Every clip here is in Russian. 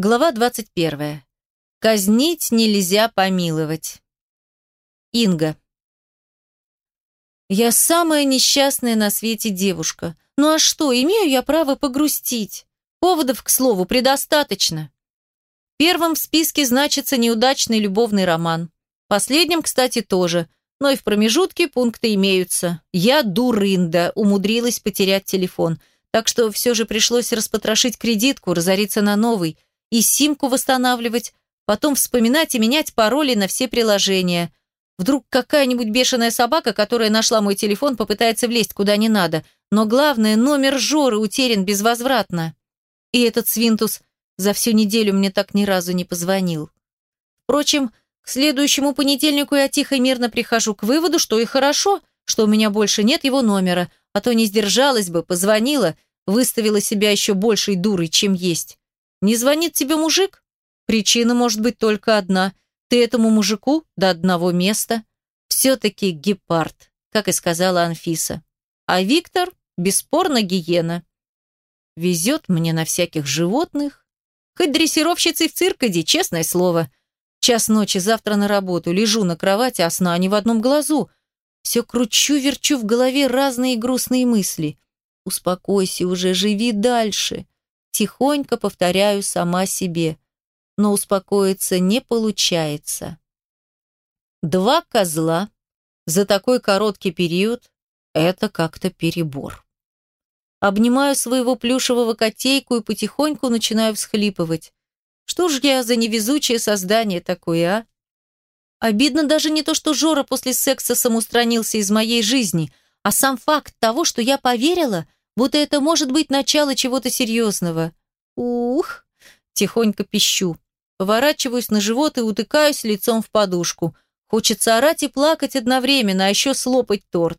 Глава 21. Казнить нельзя помиловать. Инга. Я самая несчастная на свете девушка. Ну а что, имею я право погрустить? Поводов, к слову, предостаточно. Первым в списке значится неудачный любовный роман. Последним, кстати, тоже. Но и в промежутке пункты имеются. Я дурында, умудрилась потерять телефон. Так что все же пришлось распотрошить кредитку, разориться на новый – и симку восстанавливать, потом вспоминать и менять пароли на все приложения. Вдруг какая-нибудь бешеная собака, которая нашла мой телефон, попытается влезть куда не надо. Но главное, номер Жоры утерян безвозвратно. И этот свинтус за всю неделю мне так ни разу не позвонил. Впрочем, к следующему понедельнику я тихо и мирно прихожу к выводу, что и хорошо, что у меня больше нет его номера, а то не сдержалась бы, позвонила, выставила себя еще большей дурой, чем есть. Не звонит тебе мужик? Причина может быть только одна. Ты этому мужику до одного места. Все-таки гепард, как и сказала Анфиса. А Виктор бесспорно гиена. Везет мне на всяких животных. Хоть дрессировщицей в циркаде, честное слово. Час ночи, завтра на работу, лежу на кровати, а сна не в одном глазу. Все кручу-верчу в голове разные грустные мысли. Успокойся уже, живи дальше. Тихонько повторяю сама себе, но успокоиться не получается. Два козла за такой короткий период – это как-то перебор. Обнимаю своего плюшевого котейку и потихоньку начинаю всхлипывать. Что ж я за невезучее создание такое, а? Обидно даже не то, что Жора после секса самоустранился из моей жизни, а сам факт того, что я поверила – будто это может быть начало чего-то серьезного. Ух! Тихонько пищу. Поворачиваюсь на живот и утыкаюсь лицом в подушку. Хочется орать и плакать одновременно, а еще слопать торт.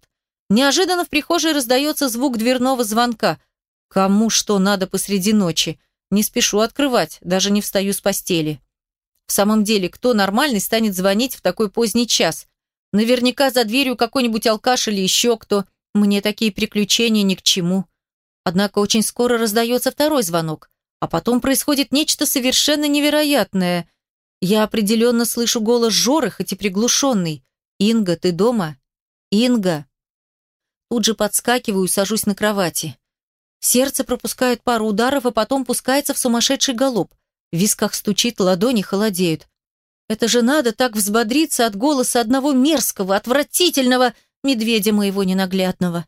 Неожиданно в прихожей раздается звук дверного звонка. Кому что надо посреди ночи? Не спешу открывать, даже не встаю с постели. В самом деле, кто нормальный станет звонить в такой поздний час? Наверняка за дверью какой-нибудь алкаш или еще кто. Мне такие приключения ни к чему. Однако очень скоро раздается второй звонок, а потом происходит нечто совершенно невероятное. Я определенно слышу голос Жоры, хоть и приглушенный. «Инга, ты дома? Инга!» Тут же подскакиваю и сажусь на кровати. Сердце пропускает пару ударов, а потом пускается в сумасшедший галоп. В висках стучит, ладони холодеют. Это же надо так взбодриться от голоса одного мерзкого, отвратительного медведя моего ненаглядного.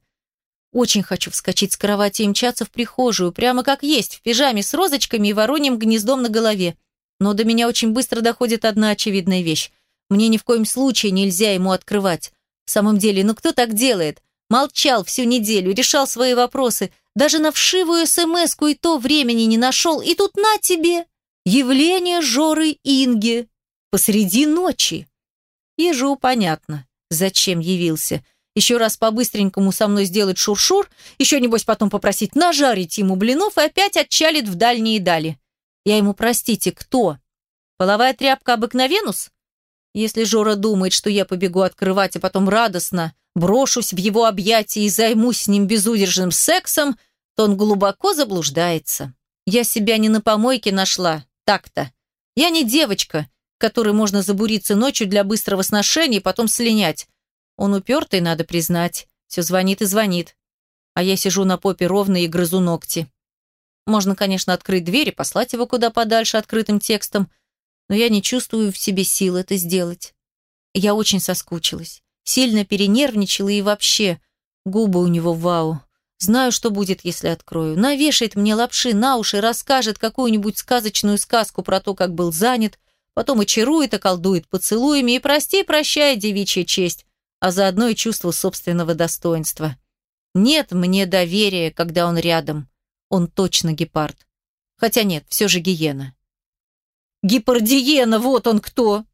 Очень хочу вскочить с кровати и мчаться в прихожую, прямо как есть, в пижаме с розочками и вороньим гнездом на голове. Но до меня очень быстро доходит одна очевидная вещь. Мне ни в коем случае нельзя ему открывать. В самом деле, ну кто так делает? Молчал всю неделю, решал свои вопросы, даже на вшивую смс и то времени не нашел, и тут на тебе! Явление Жоры Инги посреди ночи. Ежу понятно, зачем явился еще раз по-быстренькому со мной сделать шуршур, еще, небось, потом попросить нажарить ему блинов и опять отчалит в дальние дали. Я ему, простите, кто? Половая тряпка обыкновенус? Если Жора думает, что я побегу открывать, а потом радостно брошусь в его объятия и займусь с ним безудержным сексом, то он глубоко заблуждается. Я себя не на помойке нашла, так-то. Я не девочка, которой можно забуриться ночью для быстрого сношения и потом слинять. Он упертый, надо признать. Все звонит и звонит. А я сижу на попе ровно и грызу ногти. Можно, конечно, открыть дверь и послать его куда подальше открытым текстом, но я не чувствую в себе сил это сделать. Я очень соскучилась, сильно перенервничала и вообще губы у него вау. Знаю, что будет, если открою. Навешает мне лапши на уши, расскажет какую-нибудь сказочную сказку про то, как был занят, потом очарует, околдует поцелуями и прости-прощай, девичья честь а заодно и чувство собственного достоинства. Нет мне доверия, когда он рядом. Он точно гепард. Хотя нет, все же гиена. Гипардиена, вот он кто!